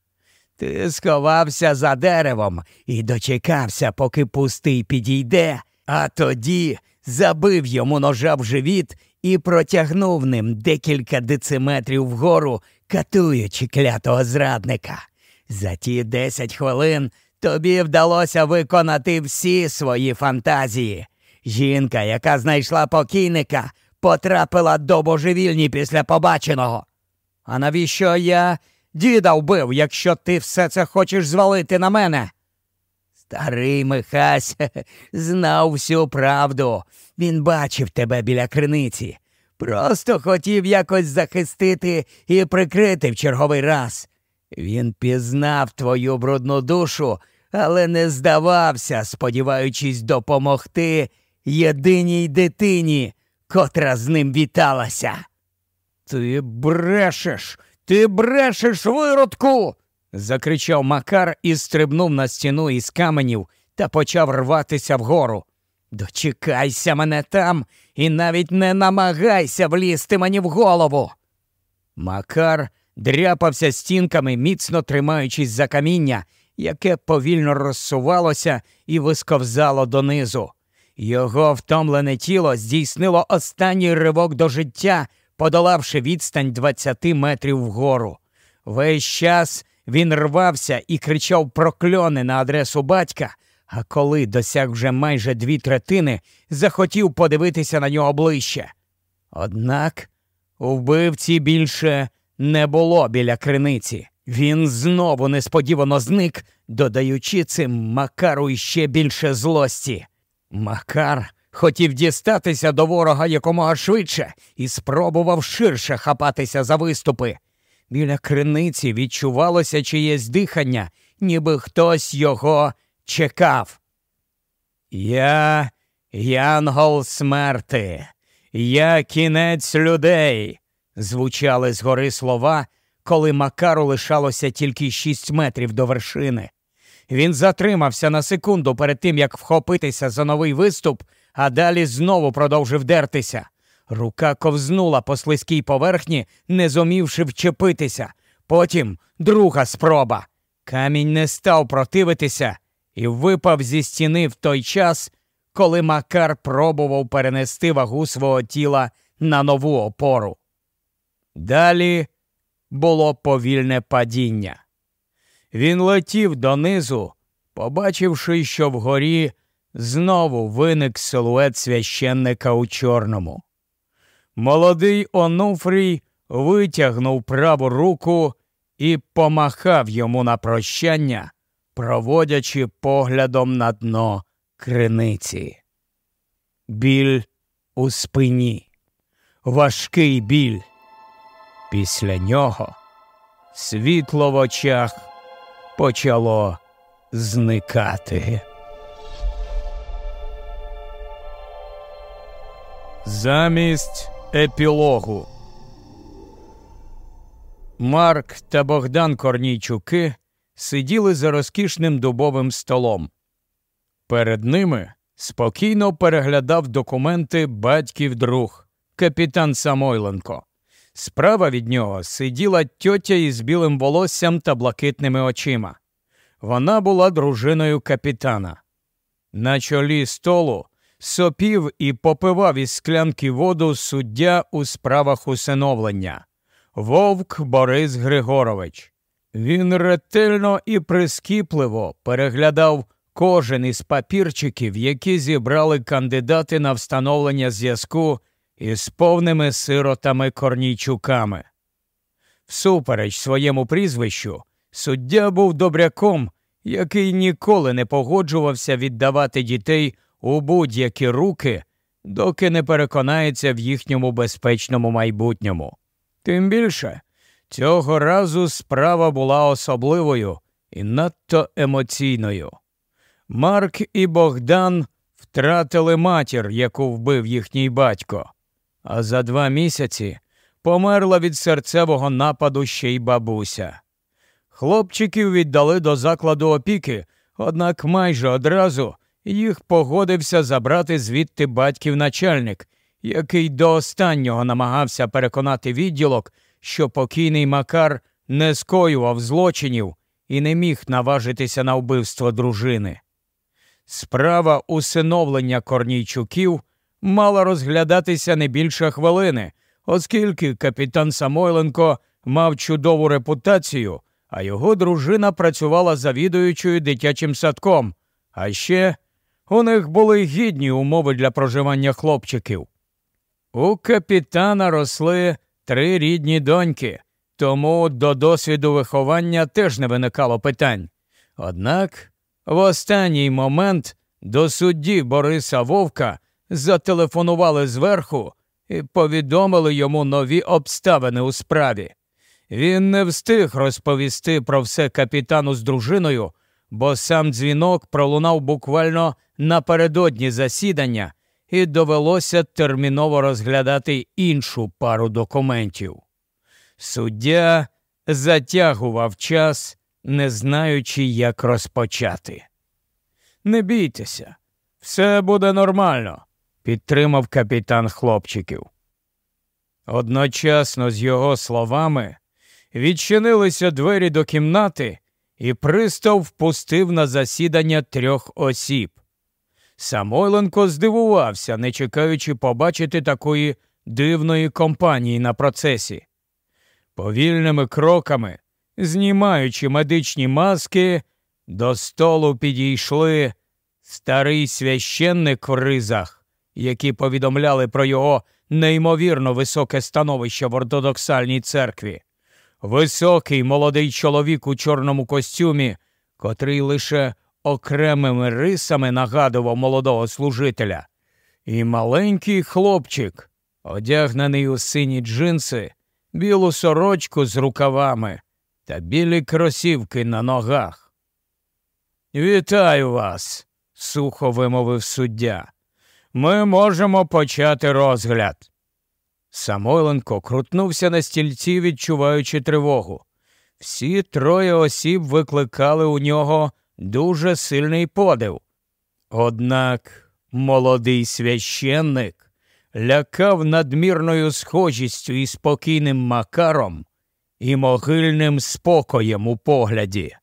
Ти сховався за деревом і дочекався, поки пустий підійде, а тоді забив йому ножа в живіт і протягнув ним декілька дециметрів вгору, катуючи клятого зрадника. За ті десять хвилин тобі вдалося виконати всі свої фантазії. Жінка, яка знайшла покійника, потрапила до божевільні після побаченого. А навіщо я діда вбив, якщо ти все це хочеш звалити на мене? Старий Михась знав всю правду. Він бачив тебе біля криниці. Просто хотів якось захистити і прикрити в черговий раз. Він пізнав твою брудну душу, але не здавався, сподіваючись допомогти єдиній дитині, котра з ним віталася. Ти брешеш, ти брешеш, виродку. Закричав Макар і стрибнув на стіну із каменів та почав рватися вгору. Дочекайся мене там і навіть не намагайся влізти мені в голову. Макар дряпався стінками, міцно тримаючись за каміння, яке повільно розсувалося і висковзало донизу. Його втомлене тіло здійснило останній ривок до життя, подолавши відстань 20 метрів вгору. Весь час він рвався і кричав прокльони на адресу батька, а коли досяг вже майже дві третини, захотів подивитися на нього ближче. Однак у вбивці більше не було біля криниці. Він знову несподівано зник, додаючи цим Макару іще більше злості. Макар хотів дістатися до ворога якомога швидше і спробував ширше хапатися за виступи. Біля криниці відчувалося чиєсь дихання, ніби хтось його чекав. Я янгол смерти, я кінець людей, звучали згори слова, коли Макару лишалося тільки шість метрів до вершини. Він затримався на секунду перед тим, як вхопитися за новий виступ, а далі знову продовжив дертися. Рука ковзнула по слизькій поверхні, не зумівши вчепитися. Потім друга спроба. Камінь не став противитися і випав зі стіни в той час, коли Макар пробував перенести вагу свого тіла на нову опору. Далі було повільне падіння. Він летів донизу, побачивши, що вгорі знову виник силует священника у чорному. Молодий Онуфрій витягнув праву руку і помахав йому на прощання, проводячи поглядом на дно криниці. Біль у спині, важкий біль. Після нього світло в очах почало зникати. Замість епілогу Марк та Богдан Корнійчуки сиділи за розкішним дубовим столом. Перед ними спокійно переглядав документи батьків друг, капітан Самойленко. Справа від нього сиділа тьотя із білим волоссям та блакитними очима. Вона була дружиною капітана. На чолі столу сопів і попивав із склянки воду суддя у справах усиновлення. Вовк Борис Григорович. Він ретельно і прискіпливо переглядав кожен із папірчиків, які зібрали кандидати на встановлення зв'язку із повними сиротами корнійчуками. Всупереч своєму прізвищу, Суддя був добряком, який ніколи не погоджувався віддавати дітей у будь-які руки, доки не переконається в їхньому безпечному майбутньому. Тим більше, цього разу справа була особливою і надто емоційною. Марк і Богдан втратили матір, яку вбив їхній батько, а за два місяці померла від серцевого нападу ще й бабуся. Хлопчиків віддали до закладу опіки, однак майже одразу їх погодився забрати звідти батьків начальник, який до останнього намагався переконати відділок, що покійний Макар не скоював злочинів і не міг наважитися на вбивство дружини. Справа усиновлення корнійчуків мала розглядатися не більше хвилини, оскільки капітан Самойленко мав чудову репутацію, а його дружина працювала завідуючою дитячим садком. А ще у них були гідні умови для проживання хлопчиків. У капітана росли три рідні доньки, тому до досвіду виховання теж не виникало питань. Однак в останній момент до судді Бориса Вовка зателефонували зверху і повідомили йому нові обставини у справі. Він не встиг розповісти про все капітану з дружиною, бо сам дзвінок пролунав буквально напередодні засідання, і довелося терміново розглядати іншу пару документів. Суддя затягував час, не знаючи, як розпочати. Не бійтеся, все буде нормально, підтримав капітан хлопчиків. Одночасно з його словами відчинилися двері до кімнати, і пристав впустив на засідання трьох осіб. Самойленко здивувався, не чекаючи побачити такої дивної компанії на процесі. Повільними кроками, знімаючи медичні маски, до столу підійшли старий священник в ризах, які повідомляли про його неймовірно високе становище в ортодоксальній церкві, високий молодий чоловік у чорному костюмі, котрий лише окремими рисами нагадував молодого служителя, і маленький хлопчик, одягнений у сині джинси, білу сорочку з рукавами та білі кросівки на ногах. Вітаю вас, сухо вимовив суддя. Ми можемо почати розгляд. Самойленко крутнувся на стільці, відчуваючи тривогу. Всі троє осіб викликали у нього дуже сильний подив. Однак молодий священник лякав надмірною схожістю і спокійним макаром і могильним спокоєм у погляді.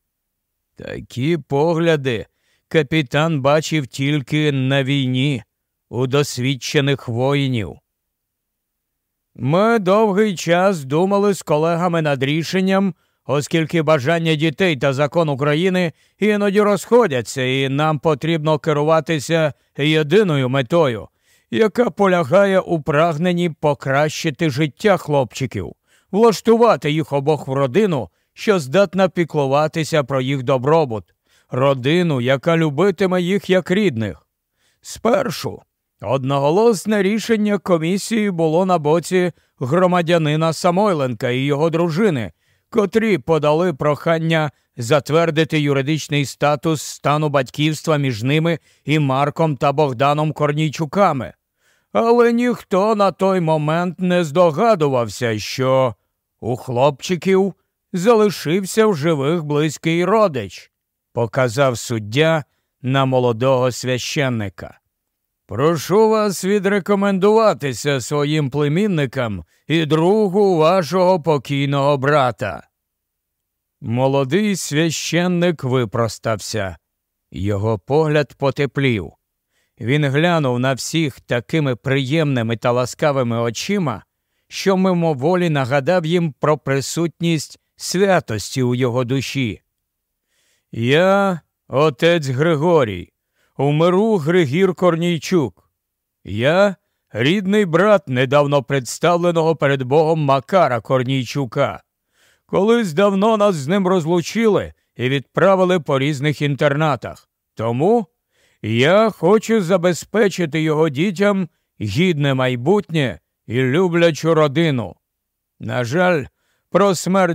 Такі погляди капітан бачив тільки на війні у досвідчених воїнів. Ми довгий час думали з колегами над рішенням оскільки бажання дітей та закон України іноді розходяться, і нам потрібно керуватися єдиною метою, яка полягає у прагненні покращити життя хлопчиків, влаштувати їх обох в родину, що здатна піклуватися про їх добробут, родину, яка любитиме їх як рідних. Спершу одноголосне рішення комісії було на боці громадянина Самойленка і його дружини, котрі подали прохання затвердити юридичний статус стану батьківства між ними і Марком та Богданом Корнійчуками. Але ніхто на той момент не здогадувався, що у хлопчиків залишився в живих близький родич, показав суддя на молодого священника. Прошу вас відрекомендуватися своїм племінникам і другу вашого покійного брата. Молодий священник випростався, його погляд потеплів. Він глянув на всіх такими приємними та ласкавими очима, що мимоволі нагадав їм про присутність святості у його душі. Я, отець Григорій, умиру Григір Корнійчук. Я рідний брат недавно представленого перед Богом Макара Корнійчука. Колись давно нас з ним розлучили і відправили по різних інтернатах. Тому я хочу забезпечити його дітям гідне майбутнє і люблячу родину. На жаль, про смерть